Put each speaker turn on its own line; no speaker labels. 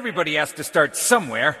Everybody has to start somewhere.